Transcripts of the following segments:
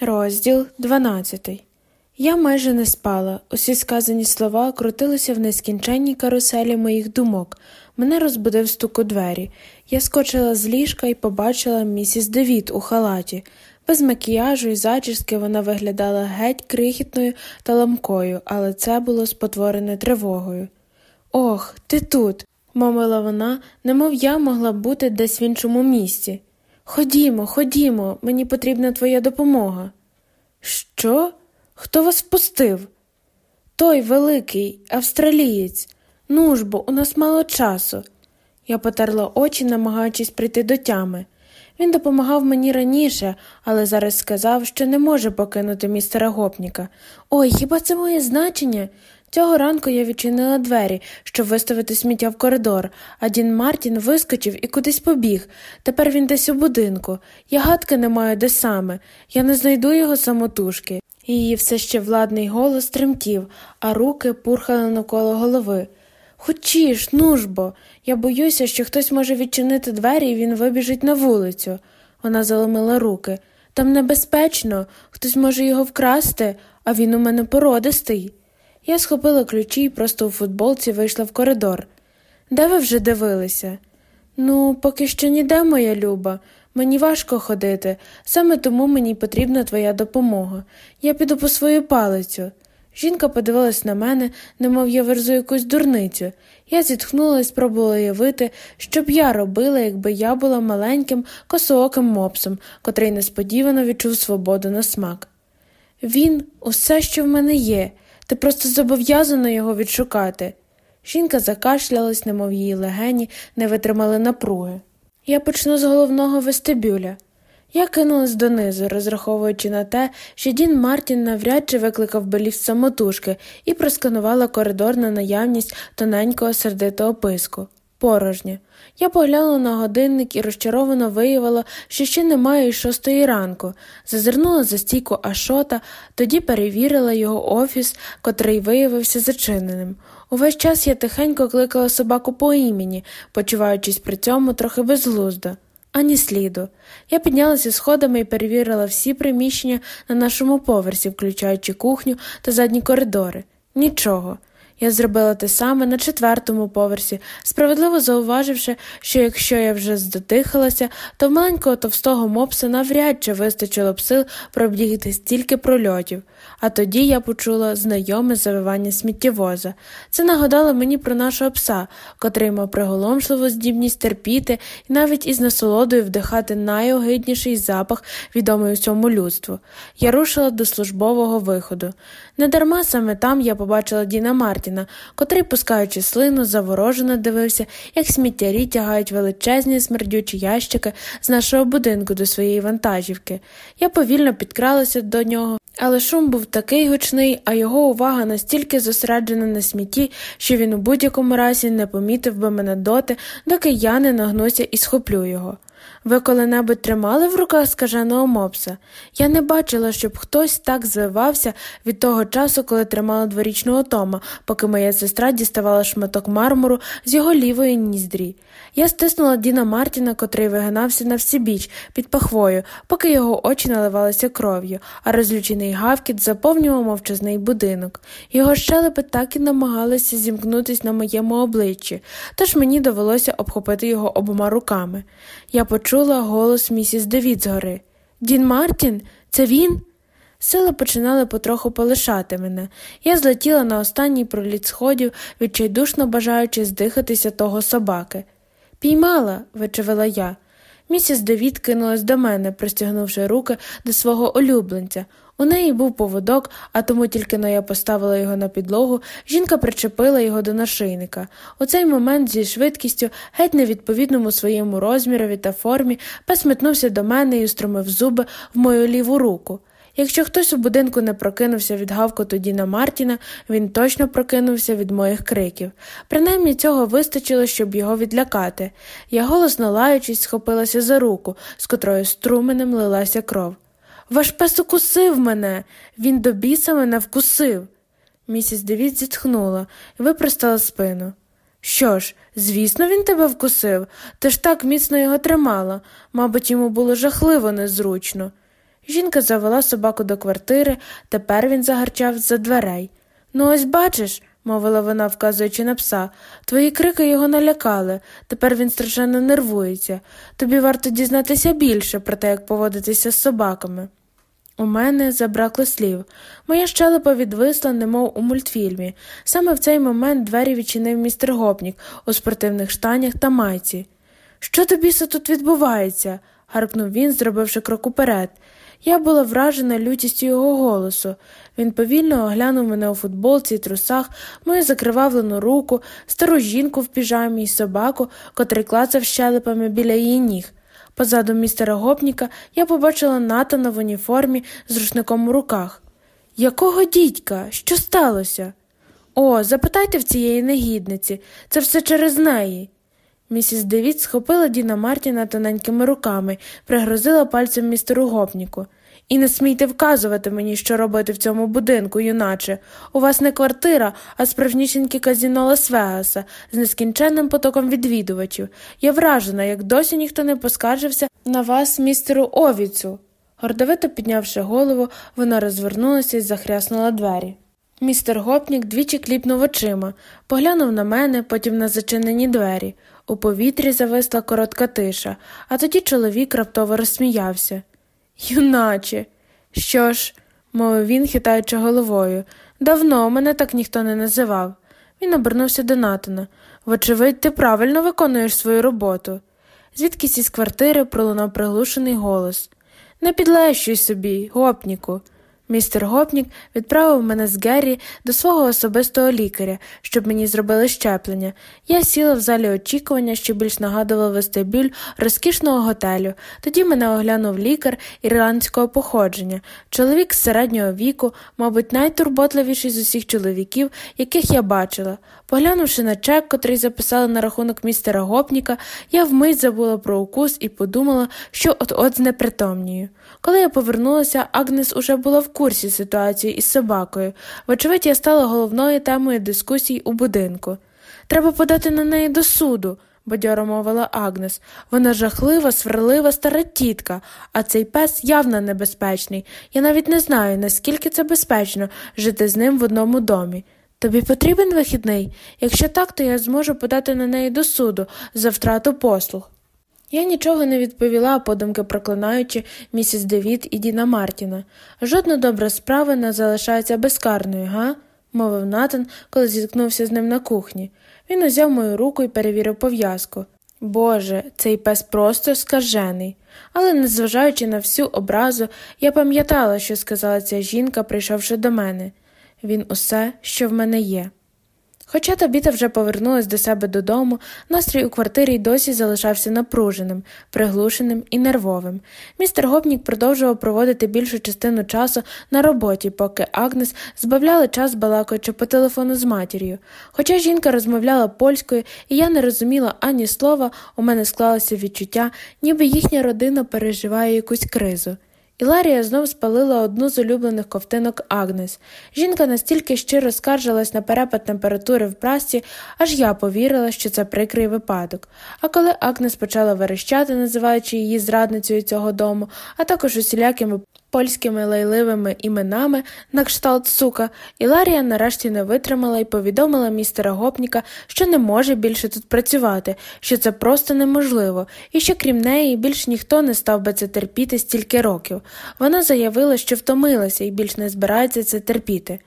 Розділ 12 Я майже не спала. Усі сказані слова крутилися в нескінченній каруселі моїх думок. Мене розбудив стук у двері. Я скочила з ліжка і побачила місіс Девіт у халаті. Без макіяжу і зачіски вона виглядала геть крихітною та ламкою, але це було спотворене тривогою. Ох, ти тут, мовила вона, немов я могла бути десь в іншому місці. Ходімо, ходімо, мені потрібна твоя допомога. Що? Хто вас впустив? Той великий, австралієць. Ну ж бо, у нас мало часу. Я потерла очі, намагаючись прийти до тями. Він допомагав мені раніше, але зараз сказав, що не може покинути містера гопніка. Ой, хіба це моє значення? Цього ранку я відчинила двері, щоб виставити сміття в коридор, а Дін Мартін вискочив і кудись побіг. Тепер він десь у будинку. Я гадки не маю де саме. Я не знайду його самотужки. Її все ще владний голос тремтів, а руки пурхали навколо голови. Хочіш, ну ж бо, я боюся, що хтось може відчинити двері і він вибіжить на вулицю. Вона заломила руки. Там небезпечно, хтось може його вкрасти, а він у мене породистий. Я схопила ключі і просто у футболці вийшла в коридор. Де ви вже дивилися? Ну, поки що ніде, моя люба. Мені важко ходити, саме тому мені потрібна твоя допомога. Я піду по свою палицю. Жінка подивилась на мене, немов я верзу якусь дурницю. Я зітхнула і спробувала уявити, що б я робила, якби я була маленьким косооким мопсом, котрий несподівано відчув свободу на смак. Він усе, що в мене є. Ти просто зобов'язана його відшукати. Жінка закашлялась, немов її легені не витримали напруги. Я почну з головного вестибюля. Я кинулась донизу, розраховуючи на те, що Дін Мартін навряд чи викликав би самотужки і просканувала коридор на наявність тоненького сердитого писку. Порожнє. Я поглянула на годинник і розчаровано виявила, що ще немає й шостої ранку. Зазирнула за стійку Ашота, тоді перевірила його офіс, котрий виявився зачиненим. Увесь час я тихенько кликала собаку по імені, почуваючись при цьому трохи безглуздо. Ані сліду. Я піднялася сходами і перевірила всі приміщення на нашому поверсі, включаючи кухню та задні коридори. Нічого. Я зробила те саме на четвертому поверсі, справедливо зауваживши, що якщо я вже здотихалася, то маленького товстого мопса навряд чи вистачило б сил пробігти стільки прольотів. А тоді я почула знайоме завивання сміттєвоза. Це нагадало мені про нашого пса, котрий мав приголомшливу здібність терпіти і навіть із насолодою вдихати найогидніший запах, відомий усьому людству. Я рушила до службового виходу. Недарма саме там я побачила Діна Мартіна, котрий, пускаючи слину, заворожено дивився, як сміттярі тягають величезні смердючі ящики з нашого будинку до своєї вантажівки. Я повільно підкралася до нього. Але шум був такий гучний, а його увага настільки зосереджена на смітті, що він у будь-якому разі не помітив би мене доти, доки я не нагнуся і схоплю його. Ви коли-небудь тримали в руках скаженого мопса? Я не бачила, щоб хтось так звивався від того часу, коли тримала дворічного Тома, поки моя сестра діставала шматок мармуру з його лівої ніздрі. Я стиснула Діна Мартіна, котрий вигинався на всібіч під пахвою, поки його очі наливалися кров'ю, а розлючений гавкіт заповнював мовчазний будинок. Його щелепи так і намагалися зімкнутись на моєму обличчі, тож мені довелося обхопити його обома руками. Я голос місіс Девід згори. Дін Мартін, це він? Сили починали потроху полишати мене. Я злетіла на останній проліт сходів, відчайдушно бажаючи здихатися того собаки. Піймала, вичевила я. Місіс Девід кинулась до мене, простягнувши руки до свого улюбленця. У неї був поводок, а тому тільки но я поставила його на підлогу, жінка причепила його до нашийника. У цей момент зі швидкістю, геть невідповідному своєму розмірові та формі, пес метнувся до мене і устромив зуби в мою ліву руку. Якщо хтось у будинку не прокинувся від гавкоту Діна Мартіна, він точно прокинувся від моїх криків. Принаймні цього вистачило, щоб його відлякати. Я голосно лаючись, схопилася за руку, з котрою струменем лилася кров. Ваш пес укусив мене, він до біса мене вкусив. Місіс Девід зітхнула і випростала спину. Що ж, звісно, він тебе вкусив, ти ж так міцно його тримала, мабуть, йому було жахливо незручно. Жінка завела собаку до квартири, тепер він загарчав за дверей. Ну, ось бачиш, мовила вона, вказуючи на пса, твої крики його налякали. Тепер він страшенно нервується. Тобі варто дізнатися більше про те, як поводитися з собаками. У мене забракло слів. Моя щелепа відвисла, немов у мультфільмі. Саме в цей момент двері відчинив містер Гопнік у спортивних штанях та майці. Що тобі тут відбувається? гаркнув він, зробивши крок уперед. Я була вражена лютістю його голосу. Він повільно оглянув мене у футболці і трусах, мою закривавлену руку, стару жінку в піжамі і собаку, котрий клацав щелепами біля її ніг. Позаду містера гопніка я побачила Натана в уніформі з рушником у руках. Якого дідька? Що сталося? О, запитайте в цієї негідниці, це все через неї. Місіс Девід схопила Діна Мартіна тоненькими руками, пригрозила пальцем містеру гопніку. І не смійте вказувати мені, що робити в цьому будинку, юначе. У вас не квартира, а справжнісіньке казіно Лас-Вегаса з нескінченним потоком відвідувачів. Я вражена, як досі ніхто не поскаржився на вас, містеру Овіцу. Гордовито піднявши голову, вона розвернулася і захряснула двері. Містер гопнік двічі кліпнув очима, поглянув на мене, потім на зачинені двері. У повітрі зависла коротка тиша, а тоді чоловік раптово розсміявся. Юначе. Що ж, мовив він, хитаючи головою, давно мене так ніхто не називав. Він обернувся до Натана. Вочевидь, ти правильно виконуєш свою роботу. Звідкись із квартири пролунав приглушений голос. Не підлещуй собі, гопніку. Містер Гопнік відправив мене з Геррі до свого особистого лікаря, щоб мені зробили щеплення. Я сіла в залі очікування, що більш нагадував вестибюль розкішного готелю. Тоді мене оглянув лікар ірландського походження, чоловік з середнього віку, мабуть, найтурботливіший з усіх чоловіків, яких я бачила. Поглянувши на чек, котрий записали на рахунок містера Гопніка, я вмить забула про укус і подумала, що от от знепритомнію. Коли я повернулася, Агнес уже була в курсі ситуації із собакою. Вочевидь, я стала головною темою дискусій у будинку. Треба подати на неї до суду, бадьоро мовила Агнес. Вона жахлива, сверлива стара тітка, а цей пес явно небезпечний. Я навіть не знаю, наскільки це безпечно жити з ним в одному домі. Тобі потрібен вихідний? Якщо так, то я зможу подати на неї до суду за втрату послуг. Я нічого не відповіла, подумки проклинаючи місіс Девід і Діна Мартіна. Жодна добра справа не залишається безкарною, га? мовив Натан, коли зіткнувся з ним на кухні. Він узяв мою руку і перевірив пов'язку. Боже, цей пес просто скажений. Але, незважаючи на всю образу, я пам'ятала, що сказала ця жінка, прийшовши до мене. Він усе, що в мене є. Хоча Табіта вже повернулась до себе додому, настрій у квартирі й досі залишався напруженим, приглушеним і нервовим. Містер Гопнік продовжував проводити більшу частину часу на роботі, поки Агнес збавляла час балакаючи по телефону з матір'ю. Хоча жінка розмовляла польською, і я не розуміла ані слова, у мене склалося відчуття, ніби їхня родина переживає якусь кризу. Іларія знов спалила одну з улюблених ковтинок Агнес. Жінка настільки щиро скаржилась на перепад температури в прасці, аж я повірила, що це прикрий випадок. А коли Агнес почала верещати, називаючи її зрадницею цього дому, а також усілякими польськими лайливими іменами на кшталт сука, Іларія нарешті не витримала і повідомила містера гопніка, що не може більше тут працювати, що це просто неможливо, і що крім неї більш ніхто не став би це терпіти стільки років. Вона заявила, що втомилася і більш не збирається це терпіти.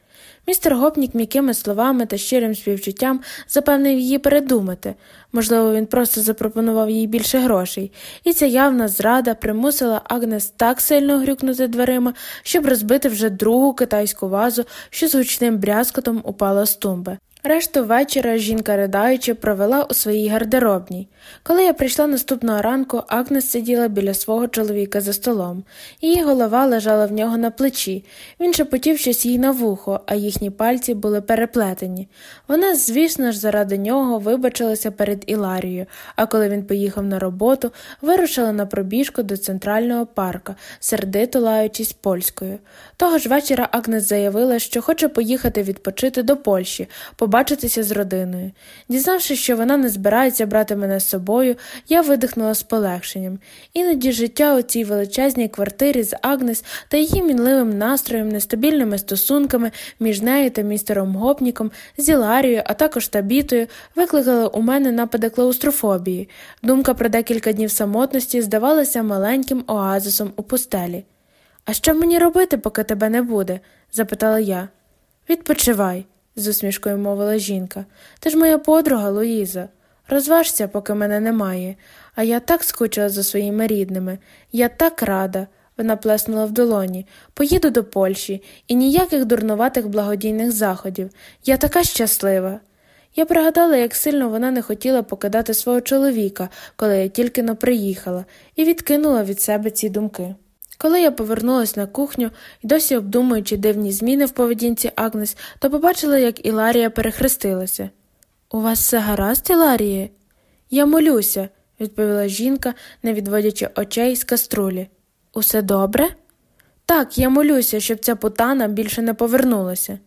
Містер Гопнік м'якими словами та щирим співчуттям запевнив її передумати. Можливо, він просто запропонував їй більше грошей, і ця явна зрада примусила Агнес так сильно грюкнути дверима, щоб розбити вже другу китайську вазу, що з гучним брязкотом упала з тумби. Решту вечора жінка, ридаючи, провела у своїй гардеробній. Коли я прийшла наступного ранку, Агнес сиділа біля свого чоловіка за столом. Її голова лежала в нього на плечі. Він шепотів щось їй на вухо, а їхні пальці були переплетені. Вона, звісно ж, заради нього вибачилася перед Іларією, а коли він поїхав на роботу, вирушила на пробіжку до центрального парка, сердито лаючись польською. Того ж вечора Агнес заявила, що хоче поїхати відпочити до Польщі побачитися з родиною. Дізнавшись, що вона не збирається брати мене з собою, я видихнула з полегшенням. Іноді життя у цій величезній квартирі з Агнес та її мінливим настроєм, нестабільними стосунками між нею та містером Гопніком, Зіларією, а також табітою, викликали у мене напади клаустрофобії. Думка про декілька днів самотності здавалася маленьким оазисом у пустелі. А що мені робити, поки тебе не буде? запитала я. Відпочивай, з усмішкою мовила жінка. Ти ж моя подруга Луїза. Розважся, поки мене немає. А я так скучила за своїми рідними. Я так рада. Вона плеснула в долоні. Поїду до Польщі і ніяких дурнуватих благодійних заходів. Я така щаслива. Я пригадала, як сильно вона не хотіла покидати свого чоловіка, коли я тільки но приїхала, і відкинула від себе ці думки. Коли я повернулася на кухню і досі обдумуючи дивні зміни в поведінці Агнес, то побачила, як Іларія перехрестилася. У вас все гаразд, Іларіє? Я молюся, відповіла жінка, не відводячи очей з каструлі. Усе добре? Так, я молюся, щоб ця путана більше не повернулася.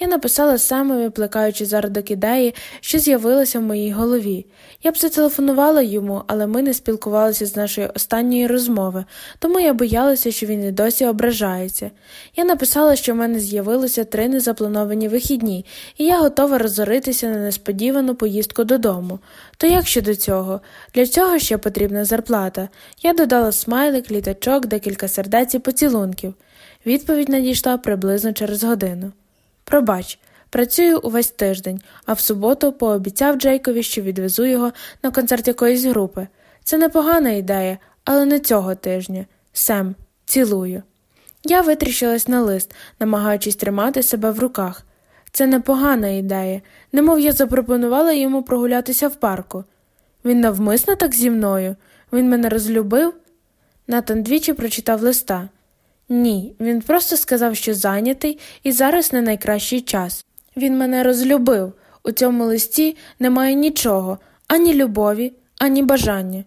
Я написала саме випликаючи зародок ідеї, що з'явилася в моїй голові. Я б зателефонувала йому, але ми не спілкувалися з нашої останньої розмови, тому я боялася, що він і досі ображається. Я написала, що в мене з'явилося три незаплановані вихідні, і я готова розоритися на несподівану поїздку додому. То як щодо цього? Для цього ще потрібна зарплата. Я додала смайлик, літачок, декілька сердець і поцілунків. Відповідь надійшла приблизно через годину. Пробач, працюю увесь тиждень, а в суботу пообіцяв Джейкові, що відвезу його на концерт якоїсь групи. Це непогана ідея, але не цього тижня. Сем, цілую. Я витріщилась на лист, намагаючись тримати себе в руках. Це непогана ідея, немов я запропонувала йому прогулятися в парку. Він навмисно так зі мною, він мене розлюбив. Натан двічі прочитав листа. Ні, він просто сказав, що зайнятий, і зараз не найкращий час. Він мене розлюбив. У цьому листі немає нічого, ані любові, ані бажання.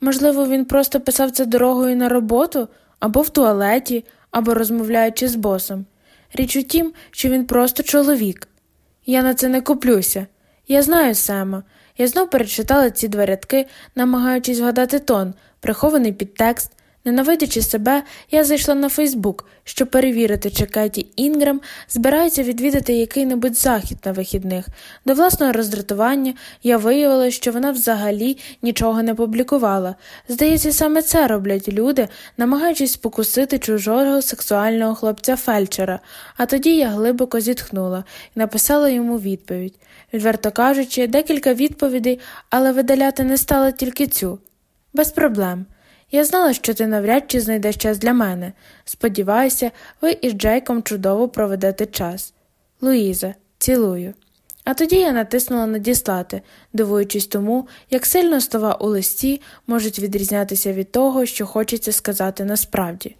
Можливо, він просто писав це дорогою на роботу, або в туалеті, або розмовляючи з босом. Річ у тім, що він просто чоловік. Я на це не куплюся. Я знаю Сема. Я знов перечитала ці два рядки, намагаючись вгадати тон, прихований підтекст, Ненавидячи себе, я зайшла на Фейсбук, щоб перевірити, чи Кеті Інграм збирається відвідати який-небудь захід на вихідних. До власного роздратування я виявила, що вона взагалі нічого не публікувала. Здається, саме це роблять люди, намагаючись спокусити чужого сексуального хлопця фельдшера, а тоді я глибоко зітхнула і написала йому відповідь. Відверто кажучи, декілька відповідей, але видаляти не стала тільки цю. Без проблем. Я знала, що ти навряд чи знайдеш час для мене. Сподіваюся, ви із Джейком чудово проведете час. Луїза, цілую. А тоді я натиснула надіслати, дивуючись тому, як сильно слова у листі можуть відрізнятися від того, що хочеться сказати насправді.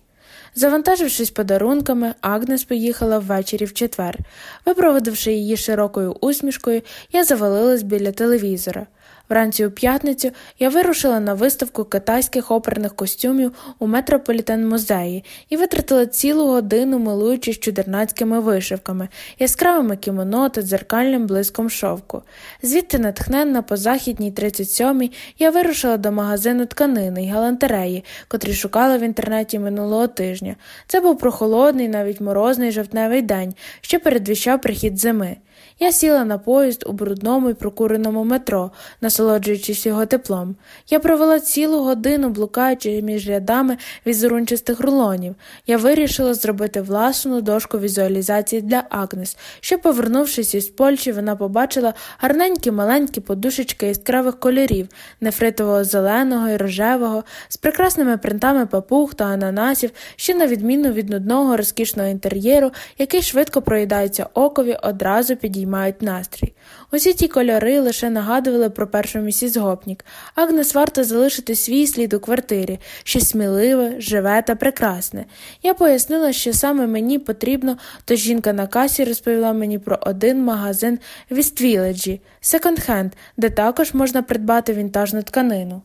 Завантажившись подарунками, Агнес поїхала ввечері в четвер. Випроводивши її широкою усмішкою, я завалилась біля телевізора. Вранці у п'ятницю я вирушила на виставку китайських оперних костюмів у метрополітен музеї і витратила цілу годину, милуючись чудернацькими вишивками, яскравими кімоно та дзеркальним блиском шовку. Звідти, натхненна по західній 37-й, я вирушила до магазину тканини й галантереї, котрі шукала в інтернеті минулого тижня. Це був прохолодний, навіть морозний жовтневий день, що передвіщав прихід зими. Я сіла на поїзд у брудному і прокуреному метро, насолоджуючись його теплом. Я провела цілу годину, блукаючи між рядами візерунчастих рулонів. Я вирішила зробити власну дошку візуалізації для Агнес, що, повернувшись із Польщі, вона побачила гарненькі маленькі подушечки яскравих кольорів, нефритового зеленого і рожевого, з прекрасними принтами папуг та ананасів, що, на відміну від нудного розкішного інтер'єру, який швидко проїдається окові, одразу підіймає підіймають настрій. Усі ті кольори лише нагадували про першу місіс Гопнік. Агнес варто залишити свій слід у квартирі, щось сміливе, живе та прекрасне. Я пояснила, що саме мені потрібно, то жінка на касі розповіла мені про один магазин в Іствіледжі, секонд-хенд, де також можна придбати вінтажну тканину.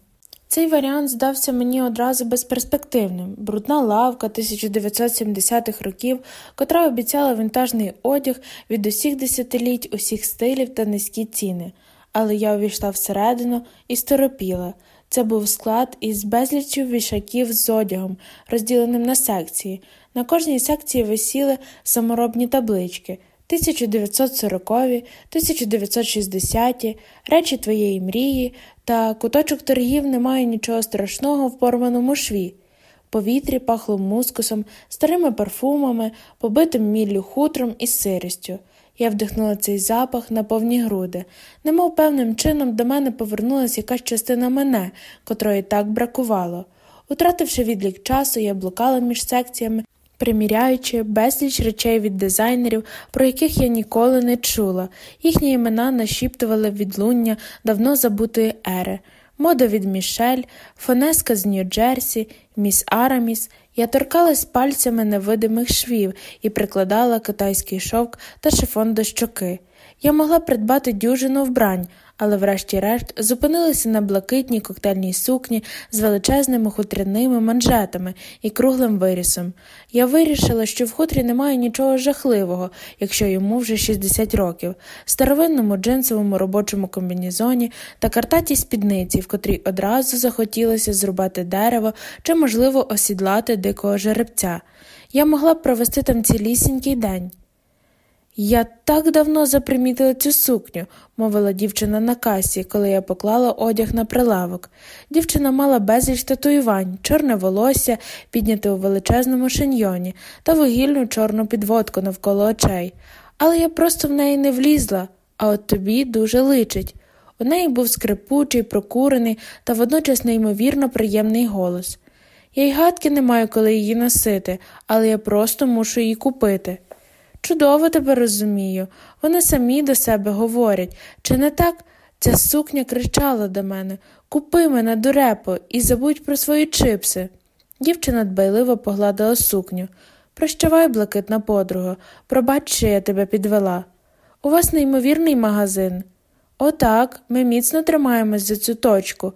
Цей варіант здався мені одразу безперспективним брудна лавка 1970-х років, котра обіцяла вінтажний одяг від усіх десятиліть, усіх стилів та низькі ціни. Але я увійшла всередину і сторопіла. Це був склад із безліччю вішаків з одягом, розділеним на секції. На кожній секції висіли саморобні таблички. 1940-ві, 1960-ті, речі твоєї мрії та куточок торгів немає нічого страшного в порваному шві. Повітрі пахло мускусом, старими парфумами, побитим міллю хутром і сирістю. Я вдихнула цей запах на повні груди, немов певним чином до мене повернулася якась частина мене, котрої так бракувало. Утративши відлік часу, я блукала між секціями, приміряючи безліч речей від дизайнерів, про яких я ніколи не чула, їхні імена нашіптували відлуння давно забутої ери, мода від Мішель, Фонеска з Нью-Джерсі, міс Араміс. Я торкалась пальцями невидимих швів і прикладала китайський шовк та шифон до щоки. Я могла придбати дюжину вбрань, але врешті-решт зупинилися на блакитній коктейльній сукні з величезними хутряними манжетами і круглим вирісом. Я вирішила, що в хутрі немає нічого жахливого, якщо йому вже 60 років, старовинному джинсовому робочому комбінізоні та картатій спідниці, в котрій одразу захотілося зрубати дерево чи, можливо, осідлати дикого жеребця. Я могла б провести там цілісінький день. Я так давно запримітила цю сукню, мовила дівчина на касі, коли я поклала одяг на прилавок. Дівчина мала безліч татуювань, чорне волосся, підняте у величезному шиньйоні та вугільну чорну підводку навколо очей. Але я просто в неї не влізла, а от тобі дуже личить. У неї був скрипучий, прокурений та водночас неймовірно приємний голос. Я й гадки не маю коли її носити, але я просто мушу її купити. Чудово тебе розумію. Вони самі до себе говорять. Чи не так? Ця сукня кричала до мене Купи мене, дурепо, і забудь про свої чипси. Дівчина дбайливо погладила сукню. Прощавай, блакитна подруга, пробач, що я тебе підвела. У вас неймовірний магазин. Отак, ми міцно тримаємось за цю точку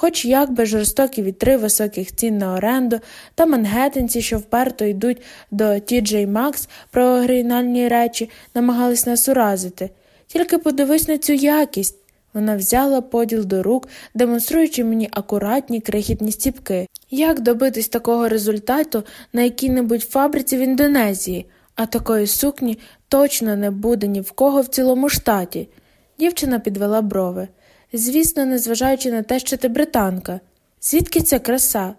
хоч як би жорстокі вітри високих цін на оренду та мангеттенці, що вперто йдуть до TJ Maxx про оригінальні речі, намагались нас уразити. Тільки подивись на цю якість. Вона взяла поділ до рук, демонструючи мені акуратні крихітні стіпки. Як добитись такого результату на якій-небудь фабриці в Індонезії, а такої сукні точно не буде ні в кого в цілому штаті. Дівчина підвела брови. Звісно, незважаючи на те, що ти британка. Звідки ця краса?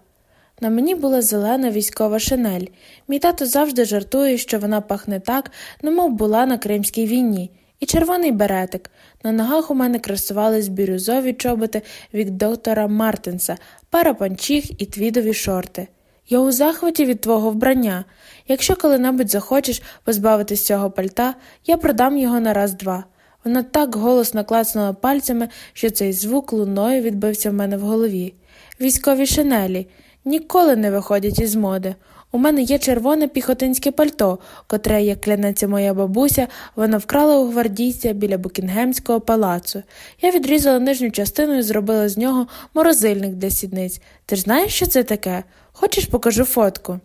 На мені була зелена військова шинель. Мій тато завжди жартує, що вона пахне так, немов була на Кримській війні, і червоний беретик. На ногах у мене красувались бірюзові чоботи від доктора Мартинса, пара панчіх і твідові шорти. Я у захваті від твого вбрання. Якщо коли-небудь захочеш позбавитись цього пальта, я продам його на раз два. Вона так голосно клацнула пальцями, що цей звук луною відбився в мене в голові. Військові шинелі ніколи не виходять із моди. У мене є червоне піхотинське пальто, котре, як клянеться моя бабуся, вона вкрала у гвардійця біля Букінгемського палацу. Я відрізала нижню частину і зробила з нього морозильник для сідниць. Ти ж знаєш, що це таке? Хочеш покажу фотку?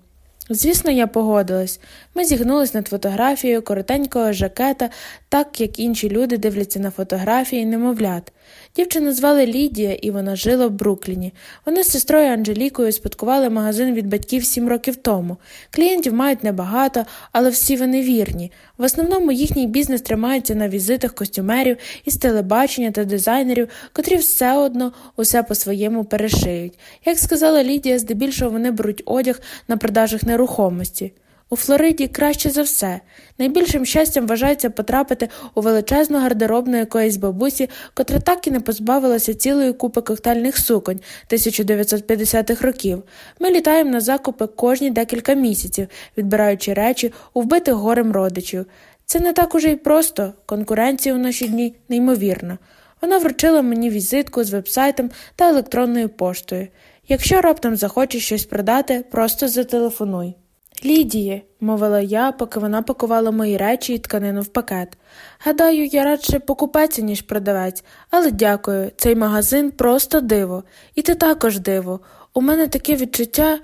Звісно, я погодилась. Ми зігнулись над фотографією коротенького жакета, так як інші люди дивляться на фотографії немовлят. Дівчину звали Лідія, і вона жила в Брукліні. Вони з сестрою Анжелікою спадкували магазин від батьків сім років тому. Клієнтів мають небагато, але всі вони вірні. В основному їхній бізнес тримається на візитах костюмерів із телебачення та дизайнерів, котрі все одно усе по-своєму перешиють. Як сказала Лідія, здебільшого вони беруть одяг на продажах нерухомості. У Флориді краще за все. Найбільшим щастям вважається потрапити у величезну гардеробну якоїсь бабусі, котра так і не позбавилася цілої купи коктейльних суконь 1950-х років. Ми літаємо на закупи кожні декілька місяців, відбираючи речі у вбитих горем родичів. Це не так уже й просто, конкуренція у наші дні неймовірна. Вона вручила мені візитку з вебсайтом та електронною поштою. Якщо раптом захочеш щось продати, просто зателефонуй. Лідіє, мовила я, поки вона пакувала мої речі і тканину в пакет. Гадаю, я радше покупець, ніж продавець, але дякую, цей магазин просто диво. І ти також диво. У мене таке відчуття,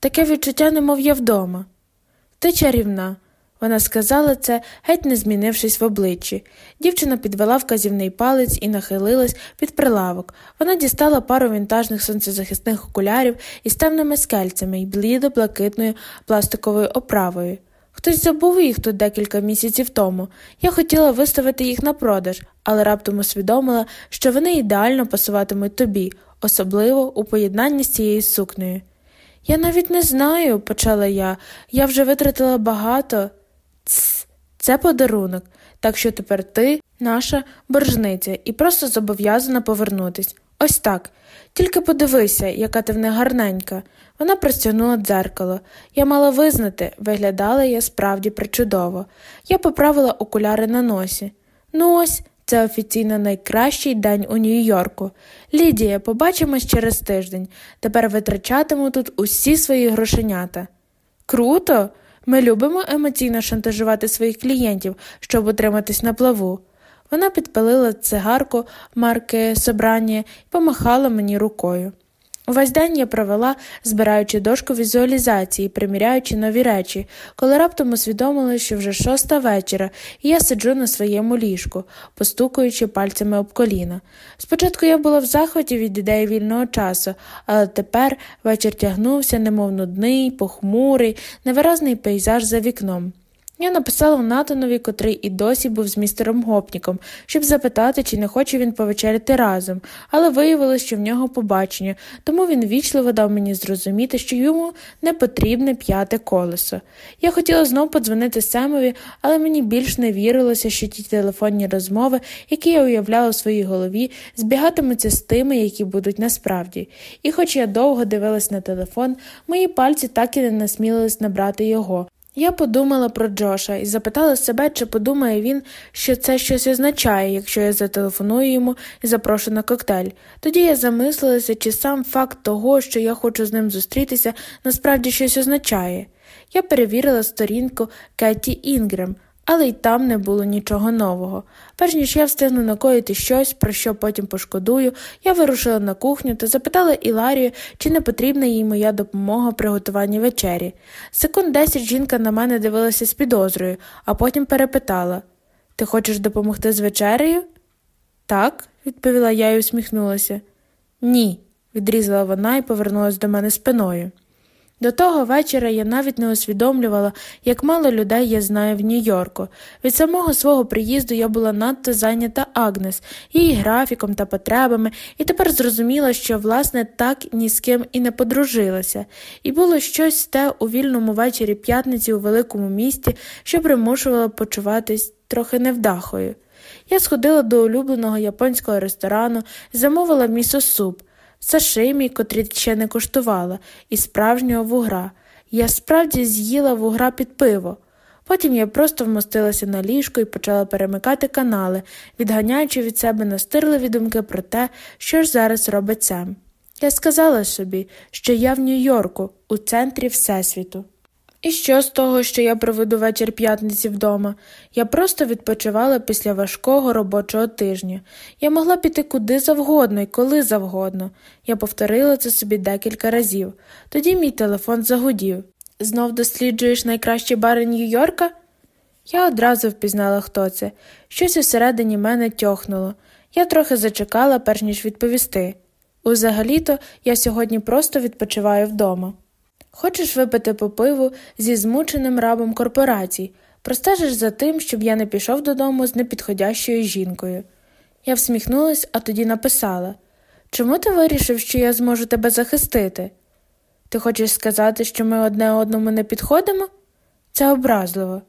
таке відчуття, немов я вдома. Ти чарівна. Вона сказала це, геть не змінившись в обличчі. Дівчина підвела вказівний палець і нахилилась під прилавок. Вона дістала пару вінтажних сонцезахисних окулярів із темними скельцями і блідо-блакитною пластиковою оправою. Хтось забув їх тут декілька місяців тому. Я хотіла виставити їх на продаж, але раптом усвідомила, що вони ідеально пасуватимуть тобі, особливо у поєднанні з цією сукнею. Я навіть не знаю, почала я, я вже витратила багато. Цс, це подарунок, так що тепер ти наша боржниця і просто зобов'язана повернутись. Ось так. Тільки подивися, яка ти в них гарненька. Вона простягнула дзеркало. Я мала визнати, виглядала я справді причудово. Я поправила окуляри на носі. Ну ось, це офіційно найкращий день у Нью-Йорку. Лідія, побачимось через тиждень. Тепер витрачатиму тут усі свої грошенята. Круто! Ми любимо емоційно шантажувати своїх клієнтів, щоб утриматись на плаву. Вона підпалила цигарку марки Собрання і помахала мені рукою. Увесь день я провела, збираючи дошку візуалізації, приміряючи нові речі, коли раптом усвідомила, що вже шоста вечора, і я сиджу на своєму ліжку, постукуючи пальцями об коліна. Спочатку я була в захваті від ідеї вільного часу, але тепер вечір тягнувся, немов нудний, похмурий, невиразний пейзаж за вікном. Я написала Натанові, котрий і досі був з містером гопніком, щоб запитати, чи не хоче він повечеряти разом, але виявилось, що в нього побачення, тому він вічливо дав мені зрозуміти, що йому не потрібне п'яте колесо. Я хотіла знов подзвонити Семові, але мені більш не вірилося, що ті телефонні розмови, які я уявляла у своїй голові, збігатимуться з тими, які будуть насправді. І хоч я довго дивилась на телефон, мої пальці так і не насмілились набрати його. Я подумала про Джоша і запитала себе, чи подумає він, що це щось означає, якщо я зателефоную йому і запрошу на коктейль. Тоді я замислилася, чи сам факт того, що я хочу з ним зустрітися, насправді щось означає. Я перевірила сторінку Кеті Інгрем, але й там не було нічого нового. Перш ніж я встигну накоїти щось, про що потім пошкодую, я вирушила на кухню та запитала Іларію, чи не потрібна їй моя допомога при готуванні вечері. Секунд десять жінка на мене дивилася з підозрою, а потім перепитала Ти хочеш допомогти з вечерею? Так, відповіла я і усміхнулася. Ні, відрізала вона і повернулася до мене спиною. До того вечора я навіть не усвідомлювала, як мало людей я знаю в Нью-Йорку. Від самого свого приїзду я була надто зайнята Агнес, її графіком та потребами, і тепер зрозуміла, що, власне, так ні з ким і не подружилася, і було щось те у вільному вечорі п'ятниці у великому місті, що примушувало почуватись трохи невдахою. Я сходила до улюбленого японського ресторану замовила місо-суп сашимі, котрі ще не коштувала, і справжнього вугра. Я справді з'їла вугра під пиво. Потім я просто вмостилася на ліжко і почала перемикати канали, відганяючи від себе настирливі думки про те, що ж зараз робить Сем. Я сказала собі, що я в Нью-Йорку, у центрі Всесвіту. І що з того, що я проведу вечір п'ятниці вдома? Я просто відпочивала після важкого робочого тижня. Я могла піти куди завгодно і коли завгодно. Я повторила це собі декілька разів. Тоді мій телефон загудів. Знов досліджуєш найкращі бари Нью-Йорка? Я одразу впізнала, хто це. Щось усередині мене тьохнуло. Я трохи зачекала, перш ніж відповісти. Узагалі то я сьогодні просто відпочиваю вдома. Хочеш випити по пиву зі змученим рабом корпорацій, простежиш за тим, щоб я не пішов додому з непідходящою жінкою. Я всміхнулась, а тоді написала Чому ти вирішив, що я зможу тебе захистити? Ти хочеш сказати, що ми одне одному не підходимо? Це образливо.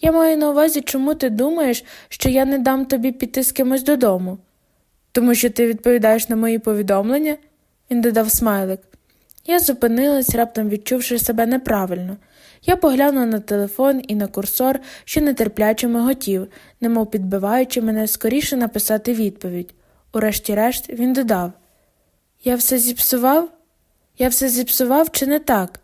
Я маю на увазі, чому ти думаєш, що я не дам тобі піти з кимось додому? Тому що ти відповідаєш на мої повідомлення? Він додав смайлик. Я зупинилась, раптом відчувши себе неправильно. Я поглянула на телефон і на курсор, що нетерпляче миготів, немов підбиваючи мене скоріше написати відповідь. Урешті-решт він додав Я все зіпсував? Я все зіпсував, чи не так?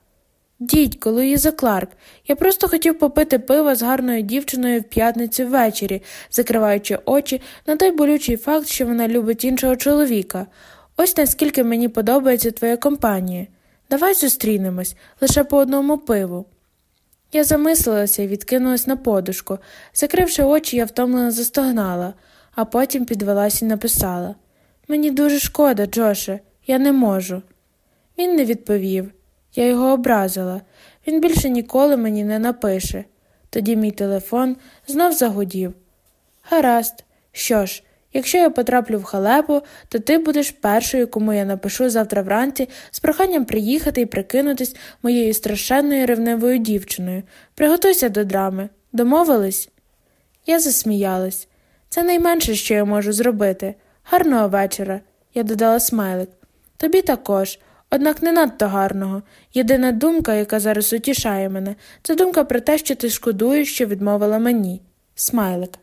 Дідько, Луїза Кларк, я просто хотів попити пива з гарною дівчиною в п'ятницю ввечері, закриваючи очі на той болючий факт, що вона любить іншого чоловіка. Ось наскільки мені подобається твоя компанія. Давай зустрінемось лише по одному пиву. Я замислилася і відкинулась на подушку. Закривши очі, я втомлено застогнала, а потім підвелась і написала Мені дуже шкода, Джоше, я не можу. Він не відповів. Я його образила. Він більше ніколи мені не напише. Тоді мій телефон знов загудів. Гаразд, що ж, якщо я потраплю в халепу, то ти будеш першою, кому я напишу завтра вранці з проханням приїхати і прикинутись моєю страшенною ревнивою дівчиною. Приготуйся до драми. Домовились? Я засміялась. Це найменше, що я можу зробити. Гарного вечора, я додала смайлик. Тобі також. Однак не надто гарного. Єдина думка, яка зараз утішає мене, це думка про те, що ти шкодуєш, що відмовила мені. Смайлик.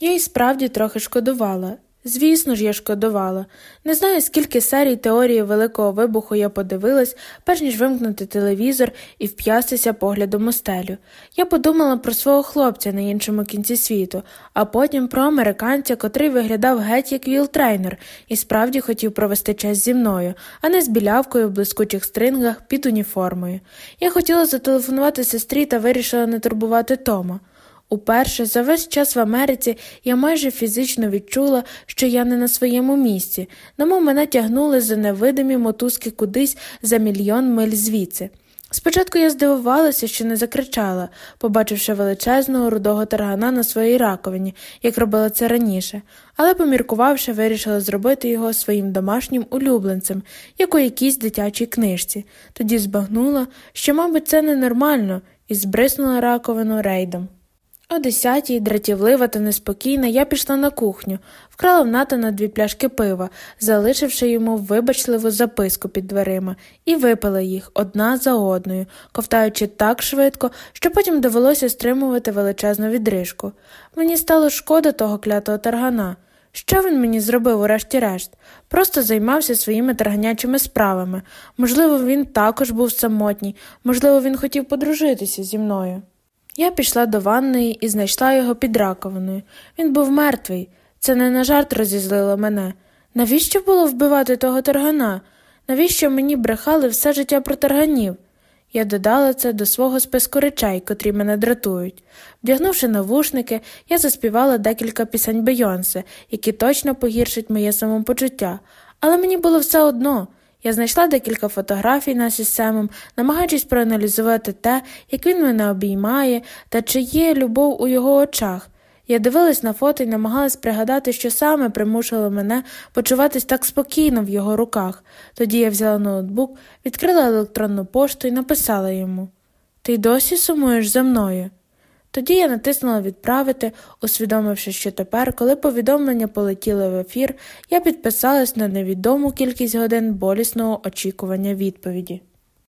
Я й справді трохи шкодувала. Звісно ж, я шкодувала. Не знаю, скільки серій теорії Великого вибуху я подивилась, перш ніж вимкнути телевізор і вп'ялася поглядом у стелю. Я подумала про свого хлопця на іншому кінці світу, а потім про американця, котрий виглядав геть як Вілл Трейнор і справді хотів провести час зі мною, а не з білявкою в блискучих стрингах під уніформою. Я хотіла зателефонувати сестрі та вирішила не турбувати Тома. Уперше за весь час в Америці я майже фізично відчула, що я не на своєму місці, немов мене тягнули за невидимі мотузки кудись за мільйон миль звідси. Спочатку я здивувалася, що не закричала, побачивши величезного рудого таргана на своїй раковині, як робила це раніше, але, поміркувавши, вирішила зробити його своїм домашнім улюбленцем, як у якійсь дитячій книжці, тоді збагнула, що, мабуть, це ненормально, і збриснула раковину рейдом. О десятій, дратівлива та неспокійна, я пішла на кухню, вкрала в Натана дві пляшки пива, залишивши йому вибачливу записку під дверима, і випила їх одна за одною, ковтаючи так швидко, що потім довелося стримувати величезну відрижку. Мені стало шкода того клятого таргана. Що він мені зробив, урешті-решт? Просто займався своїми тарганячими справами. Можливо, він також був самотній, можливо, він хотів подружитися зі мною. Я пішла до ванної і знайшла його під раковиною. Він був мертвий. Це не на жарт розізлило мене. Навіщо було вбивати того таргана? Навіщо мені брехали все життя про тарганів? Я додала це до свого списку речей, котрі мене дратують. Вдягнувши навушники, я заспівала декілька пісень Бейонсе, які точно погіршать моє самопочуття, але мені було все одно. Я знайшла декілька фотографій нас із намагаючись проаналізувати те, як він мене обіймає та чи є любов у його очах. Я дивилась на фото і намагалась пригадати, що саме примушувало мене почуватись так спокійно в його руках. Тоді я взяла ноутбук, відкрила електронну пошту і написала йому Ти досі сумуєш за мною? Тоді я натиснула відправити, усвідомивши, що тепер, коли повідомлення полетіли в ефір, я підписалась на невідому кількість годин болісного очікування відповіді.